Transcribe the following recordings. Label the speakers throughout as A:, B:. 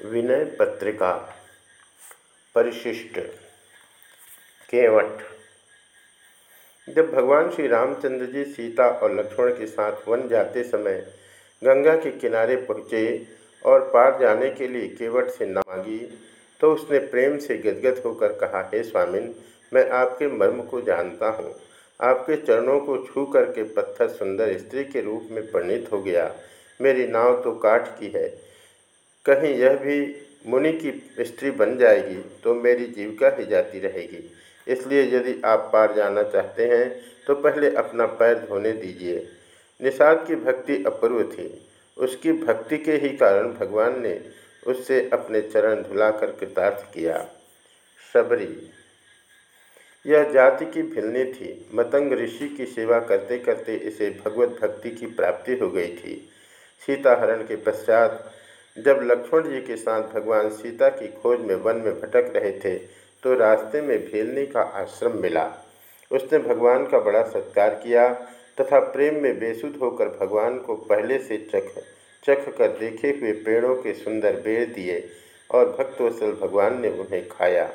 A: विनय पत्रिका, परिशिष्ट, केवट। जब भगवान श्री रामचंद्र जी सीता और लक्ष्मण के साथ वन जाते समय गंगा के किनारे पहुँचे और पार जाने के लिए केवट से न मांगी तो उसने प्रेम से गदगद होकर कहा, हे स्वामिन, मैं आपके मर्म को जानता हूँ। आपके चरणों को छू करके पत्थर सुंदर स्त्री के रूप में परिणित हो गया। मेरी नाव तो काठ की है। कहीं यह भी मुनि की स्त्री बन जाएगी तो मेरी जीविका ही जाती रहेगी। इसलिए यदि आप पार जाना चाहते हैं तो पहले अपना पैर धोने दीजिए। निषाद की भक्ति अपूर्व थी। उसकी भक्ति के ही कारण भगवान ने उससे अपने चरण धुलाकर कृतार्थ किया। शबरी। यह जाति की भिलनी थी। मतंग ऋषि की सेवा करते करते इसे भगवत भक्ति की प्राप्ति हो गई थी। सीताहरण के पश्चात जब लक्ष्मण जी के साथ भगवान सीता की खोज में वन में भटक रहे थे तो रास्ते में भेलनी का आश्रम मिला। उसने भगवान का बड़ा सत्कार किया तथा प्रेम में बेसुध होकर भगवान को पहले से चख चख कर देखे हुए पेड़ों के सुंदर बेर दिए और भक्तवसल भगवान ने उन्हें खाया।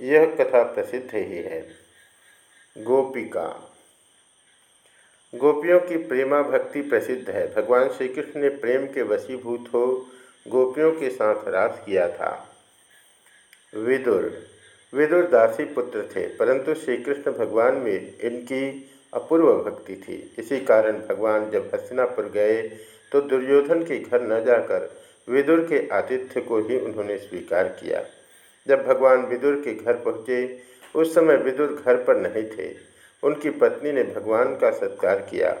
A: यह कथा प्रसिद्ध ही है। गोपिका गोपियों की प्रेमा भक्ति प्रसिद्ध है। भगवान श्री कृष्ण ने प्रेम के वशीभूत हो गोपियों के साथ रास किया था। विदुर। विदुर दासी पुत्र थे, परंतु श्री कृष्ण भगवान में इनकी अपूर्व भक्ति थी। इसी कारण भगवान जब हस्तिनापुर गए तो दुर्योधन के घर न जाकर विदुर के आतिथ्य को ही उन्होंने स्वीकार किया। जब भगवान विदुर के घर पहुँचे, उस समय विदुर घर पर नहीं थे। उनकी पत्नी ने भगवान का सत्कार किया।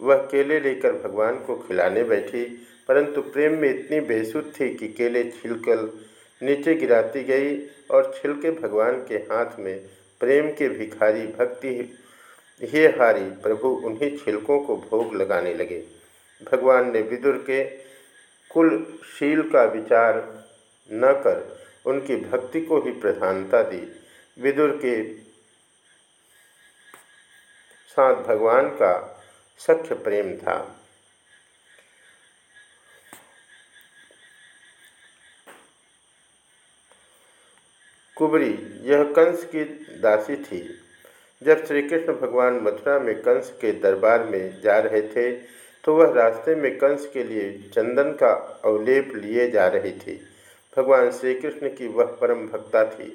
A: वह केले लेकर भगवान को खिलाने बैठी, परंतु प्रेम में इतनी बेसुध थी कि केले छिलकर नीचे गिराती गई और छिलके भगवान के हाथ में। प्रेम के भिखारी भक्ति हे हारी, प्रभु उन्हीं छिलकों को भोग लगाने लगे। भगवान ने विदुर के कुलशील का विचार न कर उनकी भक्ति को ही प्रधानता दी। विदुर के साथ भगवान का सख्य प्रेम था। कुबरी, यह कंस की दासी थी। जब श्री कृष्ण भगवान मथुरा में कंस के दरबार में जा रहे थे तो वह रास्ते में कंस के लिए चंदन का अवलेप लिए जा रही थी। भगवान श्री कृष्ण की वह परम भक्ता थी।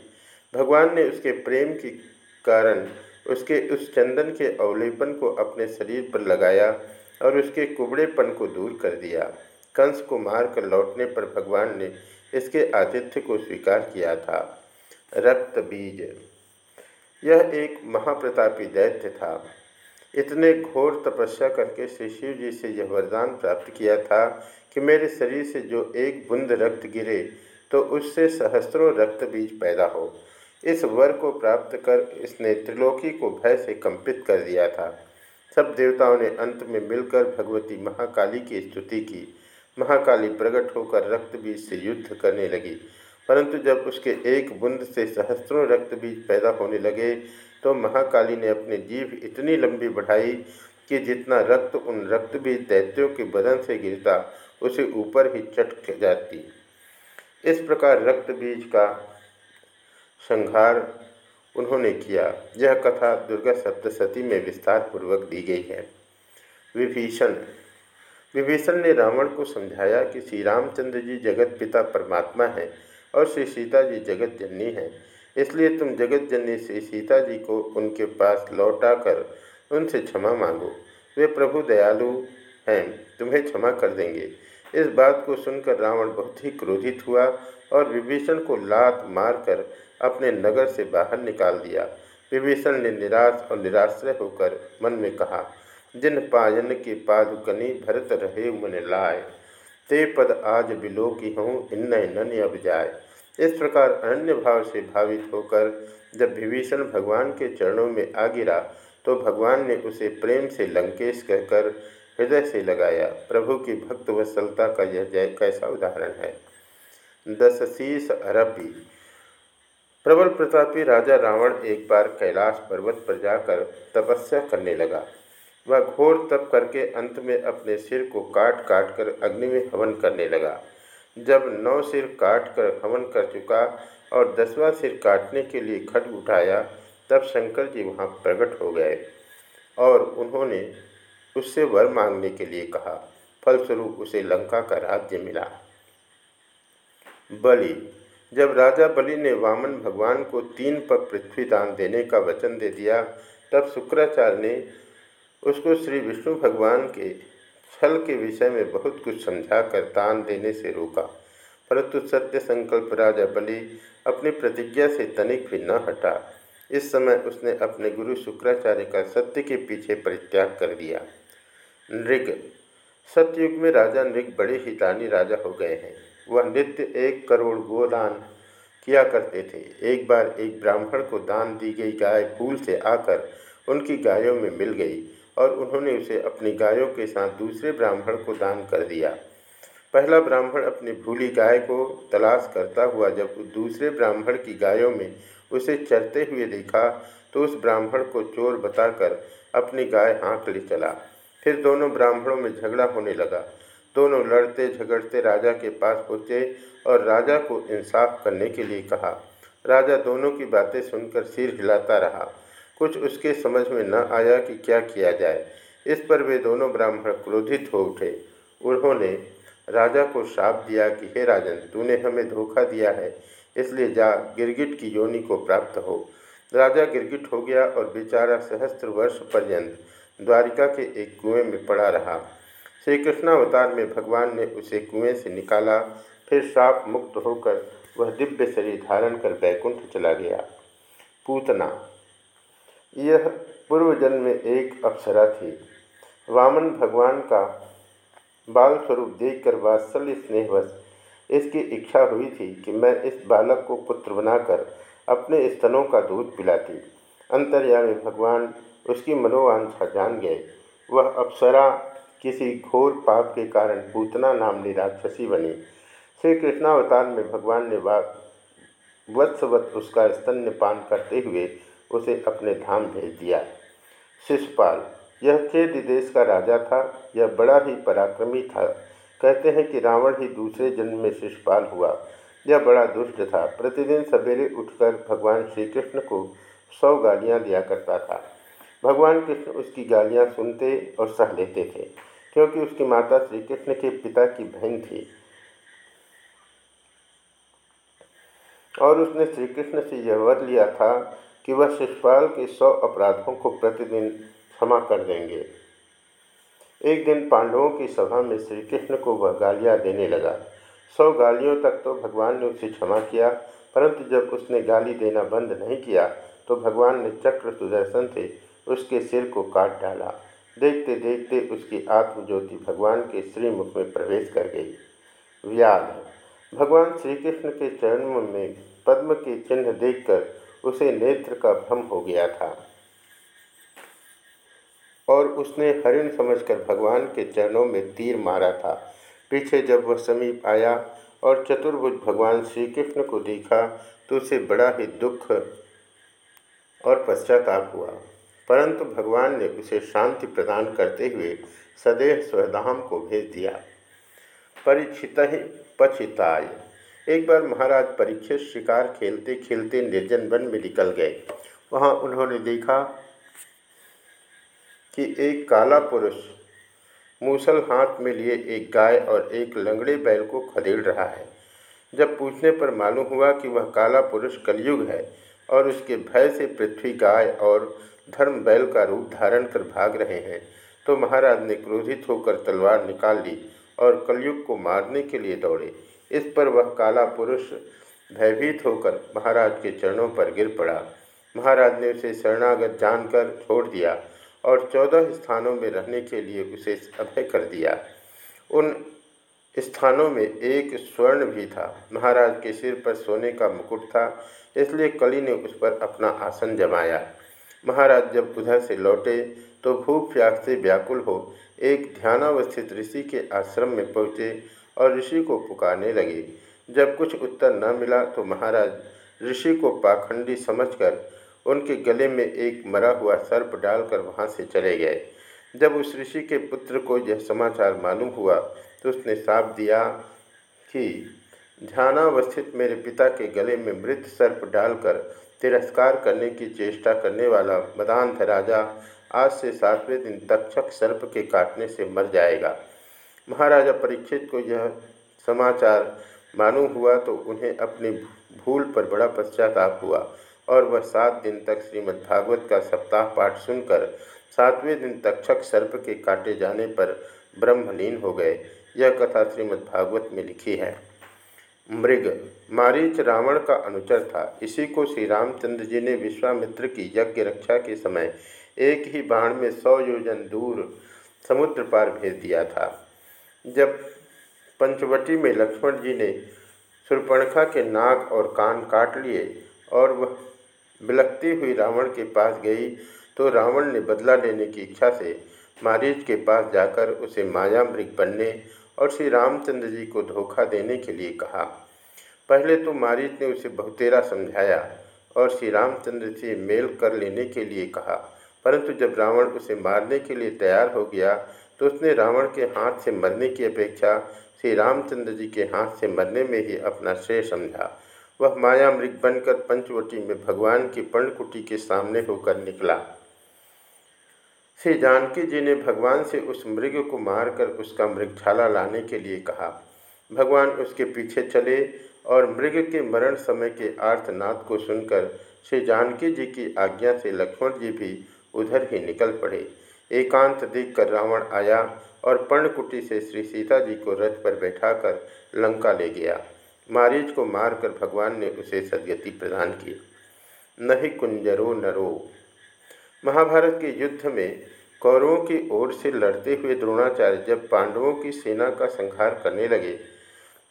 A: भगवान ने उसके प्रेम के कारण उसके उस चंदन के अवलेपन को अपने शरीर पर लगाया और उसके कुबड़ेपन को दूर कर दिया। कंस को मारकर लौटने पर भगवान ने इसके आतिथ्य को स्वीकार किया था। रक्त बीज। यह एक महाप्रतापी दैत्य था। इतने घोर तपस्या करके श्री शिव जी से यह वरदान प्राप्त किया था कि मेरे शरीर से जो एक बुंद रक्त गिरे तो उससे सहस्त्रों रक्त बीज पैदा हो। इस वर को प्राप्त कर इसने त्रिलोकी को भय से कंपित कर दिया था। सब देवताओं ने अंत में मिलकर भगवती महाकाली की स्तुति की। महाकाली प्रकट होकर रक्त बीज से युद्ध करने लगी। परंतु जब उसके एक बुंद से सहस्त्रों रक्त बीज पैदा होने लगे तो महाकाली ने अपनी जीभ इतनी लंबी बढ़ाई कि जितना रक्त उन रक्त बीज दैत्यों के बदन से गिरता, उसे ऊपर ही चटक जाती। इस प्रकार रक्त बीज का संहार उन्होंने किया। यह कथा दुर्गा सप्तशती में विस्तार पूर्वक दी गई है। विभीषण। विभीषण ने रावण को समझाया कि श्री रामचंद्र जी जगत पिता परमात्मा हैं और श्री सीता जी जगत जननी हैं। इसलिए तुम जगत जननी श्री सीता जी को उनके पास लौटाकर उनसे क्षमा मांगो। वे प्रभु दयालु हैं, तुम्हें क्षमा कर देंगे। इस बात को सुनकर रावण बहुत ही क्रोधित हुआ और विभीषण को लात मारकर अपने नगर से बाहर निकाल दिया। विभीषण ने निराश और निराश्रय होकर मन में कहा, जिन पायन की पादुकनी भरत रहे मन लाए। ते पद आज बिलो की हूँ, इन नन अब जाए। इस प्रकार अन्य भाव से भावित होकर जब विभीषण भगवान के चरणों में आ गिरा तो भगवान ने उसे प्रेम से लंकेश कहकर हृदय से लगाया, प्रभु की भक्त वत्सलता का यह जय, कैसा उदाहरण है? दशशीष अरपी प्रबल प्रतापी राजा रावण एक बार कैलाश पर्वत पर जाकर तपस्या करने लगा। वह घोर तप करके अंत में अपने सिर को काट काट कर अग्नि में हवन करने लगा। जब नौ सिर काट कर हवन कर चुका और दसवां सिर काटने के लिए खट उठाया, तब शंकर जी वहाँ प्रकट हो गए और उन्होंने उससे वर मांगने के लिए कहा। फलस्वरूप उसे लंका का राज्य मिला। बलि जब राजा बलि ने वामन भगवान को तीन पग पृथ्वी दान देने का वचन दे दिया, तब शुक्राचार्य ने उसको श्री विष्णु भगवान के छल के विषय में बहुत कुछ समझाकर दान देने से रोका। परंतु सत्य संकल्प राजा बलि अपनी प्रतिज्ञा से तनिक भी न हटा। इस समय उसने अपने गुरु शुक्राचार्य का सत्य के पीछे परित्याग कर दिया। नृग, सतयुग में राजा नृग बड़े ही दानी राजा हो गए हैं। वह नित्य एक करोड़ गोदान किया करते थे। एक बार एक ब्राह्मण को दान दी गई गाय फूल से आकर उनकी गायों में मिल गई और उन्होंने उसे अपनी गायों के साथ दूसरे ब्राह्मण को दान कर दिया। पहला ब्राह्मण अपनी भूली गाय को तलाश करता हुआ जब दूसरे ब्राह्मण की गायों में उसे चरते हुए देखा तो उस ब्राह्मण को चोर बताकर अपनी गाय हाँक ले चला। फिर दोनों ब्राह्मणों में झगड़ा होने लगा। दोनों लड़ते झगड़ते राजा के पास पहुँचे और राजा को इंसाफ करने के लिए कहा। राजा दोनों की बातें सुनकर सिर हिलाता रहा। कुछ उसके समझ में न आया कि क्या किया जाए। इस पर वे दोनों ब्राह्मण क्रोधित हो उठे। उन्होंने राजा को श्राप दिया कि, हे राजन, तूने हमें धोखा दिया है, इसलिए जा, गिरगिट की योनि को प्राप्त हो। राजा गिरगिट हो गया और बेचारा सहस्त्र वर्ष पर्यंत द्वारिका के एक कुएँ में पड़ा रहा। श्री कृष्णावतार में भगवान ने उसे कुएँ से निकाला, फिर साप मुक्त होकर वह दिव्य शरीर धारण कर बैकुंठ चला गया। पूतना। यह पूर्व जन्म में एक अप्सरा थी। वामन भगवान का बाल स्वरूप देखकर वात्सल्य स्नेहवश इसकी इच्छा हुई थी कि मैं इस बालक को पुत्र बनाकर अपने स्तनों का दूध पिलाती। अंतर्यामी भगवान उसकी मनोवांछा जान गए। वह अप्सरा किसी घोर पाप के कारण पूतना नामनी राक्षसी बनी। श्री कृष्णावतार में भगवान ने वत्सवत उसका स्तन्यपान करते हुए उसे अपने धाम भेज दिया। शिशुपाल यह खेद देश का राजा था, यह बड़ा ही पराक्रमी था। कहते हैं कि रावण ही दूसरे जन्म में शिशुपाल हुआ। यह बड़ा दुष्ट था। प्रतिदिन सवेरे उठकर भगवान श्री कृष्ण को सौ गालियाँ दिया करता था। भगवान कृष्ण उसकी गालियाँ सुनते और सह लेते थे। क्योंकि उसकी माता श्री कृष्ण के पिता की बहन थी। और उसने श्री कृष्ण से यह वर लिया था कि वह शिषपाल के सौ अपराधों को प्रतिदिन क्षमा कर देंगे। एक दिन पांडवों की सभा में श्री कृष्ण को वह गालियाँ देने लगा। सौ गालियों तक तो भगवान ने उसे क्षमा किया, परंतु जब उसने गाली देना बंद नहीं किया तो भगवान ने चक्र सुदर्शन से उसके सिर को काट डाला। देखते देखते उसकी आत्मज्योति भगवान के श्रीमुख में प्रवेश कर गई। व्याध भगवान श्री कृष्ण के चरणों में पद्म के चिन्ह देखकर उसे नेत्र का भ्रम हो गया था। और उसने हरिण समझकर भगवान के चरणों में तीर मारा था। पीछे जब वह समीप आया और चतुर्भुज भगवान श्री कृष्ण को देखा तो उसे बड़ा ही दुख और पश्चाताप हुआ। परंतु भगवान ने उसे शांति प्रदान करते हुए सदैव स्वधाम को भेज दिया। परीक्षित पछिताय एक बार महाराज परीक्षित शिकार खेलते खेलते निर्जन वन में निकल गए। वहाँ उन्होंने देखा कि एक काला पुरुष मूसल हाथ में लिए एक गाय और एक लंगड़े बैल को खदेड़ रहा है। जब पूछने पर मालूम हुआ कि वह काला पुरुष कलयुग है और उसके भय से पृथ्वी गाय और धर्म बैल का रूप धारण कर भाग रहे हैं। तो महाराज ने क्रोधित होकर तलवार निकाल ली और कलयुग को मारने के लिए दौड़े। इस पर वह काला पुरुष भयभीत होकर महाराज के चरणों पर गिर पड़ा। महाराज ने उसे शरणागत जानकर छोड़ दिया और चौदह स्थानों में रहने के लिए उसे अभय कर दिया। उन स्थानों में एक स्वर्ण भी था। महाराज के सिर पर सोने का मुकुट था, इसलिए कली ने उस पर अपना आसन जमाया। महाराज जब उधर से लौटे तो भूख प्यास से व्याकुल हो, एक ध्यानावस्थित ऋषि के आश्रम में पहुँचे और ऋषि को पुकारने लगे। जब कुछ उत्तर न मिला तो महाराज ऋषि को पाखंडी समझकर उनके गले में एक मरा हुआ सर्प डालकर वहाँ से चले गए। जब उस ऋषि के पुत्र को यह समाचार मालूम हुआ तो उसने साप दिया कि ध्यानावस्थित मेरे पिता के गले में मृत सर्प डालकर तिरस्कार करने की चेष्टा करने वाला मदांध राजा आज से सातवें दिन तक्षक सर्प के काटने से मर जाएगा। महाराजा परीक्षित को यह समाचार मालूम हुआ तो उन्हें अपनी भूल पर बड़ा पश्चाताप हुआ और वह सात दिन तक श्रीमद् भागवत का सप्ताह पाठ सुनकर सातवें दिन तक्षक सर्प के काटे जाने पर ब्रह्मलीन हो गए। यह कथा श्रीमद् भागवत में लिखी है। मृग, मारीच रावण का अनुचर था। इसी को श्री रामचंद्र जी ने विश्वामित्र की यज्ञ रक्षा के समय एक ही बाण में सौ योजन दूर समुद्र पार भेज दिया था। जब पंचवटी में लक्ष्मण जी ने सुरपणखा के नाक और कान काट लिए और वह बिलखती हुई रावण के पास गई तो रावण ने बदला लेने की इच्छा से मारीच के पास जाकर उसे माया मृग बनने और श्री रामचंद्र जी को धोखा देने के लिए कहा। पहले तो मारीच ने उसे बहुतेरा समझाया और श्री रामचंद्र से मेल कर लेने के लिए कहा, परंतु जब रावण उसे मारने के लिए तैयार हो गया तो उसने रावण के हाथ से मरने की अपेक्षा श्री रामचंद्र जी के हाथ से मरने में ही अपना श्रेय समझा। वह माया मृग बनकर पंचवटी में भगवान की पर्णकुटी के सामने होकर निकला। श्री जानकी जी ने भगवान से उस मृग को मारकर उसका मृगछाला लाने के लिए कहा। भगवान उसके पीछे चले और मृग के मरण समय के आर्तनाद को सुनकर श्री जानकी जी की आज्ञा से लक्ष्मण जी भी उधर ही निकल पड़े। एकांत देखकर रावण आया और पर्णकुटी से श्री सीता जी को रथ पर बैठाकर लंका ले गया। मारीच को मारकर भगवान ने उसे सदगति प्रदान की। नहीं कुंजरो नरो महाभारत के युद्ध में कौरवों की ओर से लड़ते हुए द्रोणाचार्य जब पांडवों की सेना का संहार करने लगे,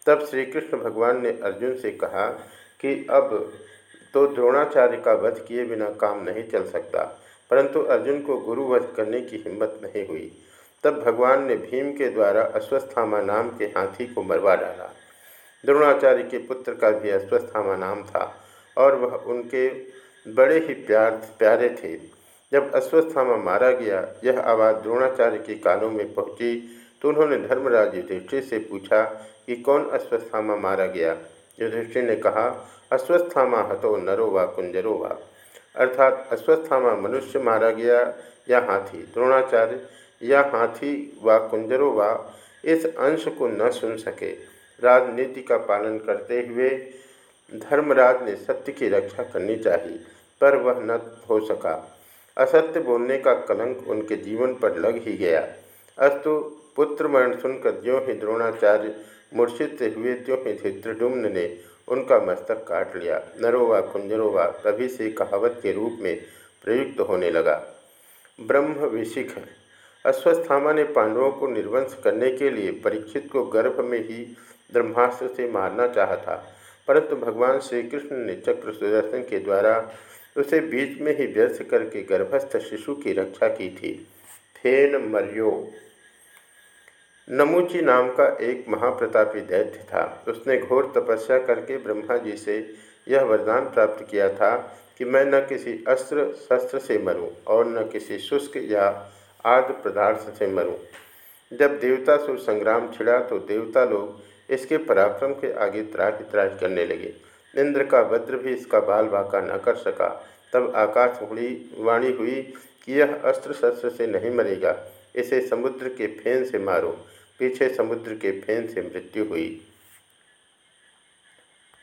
A: तब श्री कृष्ण भगवान ने अर्जुन से कहा कि अब तो द्रोणाचार्य का वध किए बिना काम नहीं चल सकता, परंतु अर्जुन को गुरु वध करने की हिम्मत नहीं हुई। तब भगवान ने भीम के द्वारा अश्वस्थामा नाम के हाथी को मरवा डाला। द्रोणाचार्य के पुत्र का भी अश्वस्थामा नाम था और वह उनके बड़े ही प्यार, प्यारे थे। जब अश्वस्थामा मारा गया, यह आवाज़ द्रोणाचार्य के कानों में पहुँची तो उन्होंने धर्मराज युधिष्ठिर से पूछा कि कौन अश्वस्थामा मारा गया? युधिष्ठिर ने कहा, अश्वस्थामा हतो नरो व कुंजरो वा। अर्थात अश्वस्थामा मनुष्य मारा गया या हाथी? द्रोणाचार्य, या हाथी व कुंजरो व? इस अंश को न सुन सके। राजनीति का पालन करते हुए धर्मराज ने सत्य की रक्षा करनी चाहिए, पर वह न हो सका। असत्य बोलने का कलंक उनके जीवन पर लग ही गया। अस्तु पुत्र मरण सुनकर ज्यों ही द्रोणाचार्य मूर्छित से हुए, त्यों ही चित्रडुम्न ने उनका मस्तक काट लिया। नरोवा, कुंजरोवा, तभी से कहावत के रूप में प्रयुक्त होने लगा। ब्रह्म विशिख अश्वस्थामा ने पांडवों को निर्वंश करने के लिए परीक्षित को गर्भ में ही ब्रह्मास्त्र से मारना चाहा था, परंतु भगवान श्री कृष्ण ने चक्र सुदर्शन के द्वारा उसे बीच में ही व्यर्थ करके गर्भस्थ शिशु की रक्षा की थी। फेन मरियो। नमुची नाम का एक महाप्रतापी दैत्य था। उसने घोर तपस्या करके ब्रह्मा जी से यह वरदान प्राप्त किया था कि मैं न किसी अस्त्र शस्त्र से मरूं और न किसी शुष्क या आर्द पदार्थ से मरूं। जब देवता सुर संग्राम छिड़ा तो देवता लोग इसके पराक्रम के आगे त्राही त्राही करने लगे। इंद्र का वज्र भी इसका बाल बाका न कर सका। तब आकाश उड़ी वाणी हुई कि यह अस्त्र शस्त्र से नहीं मरेगा। इसे समुद्र के फेन से मारो। पीछे समुद्र के फेन से मृत्यु हुई।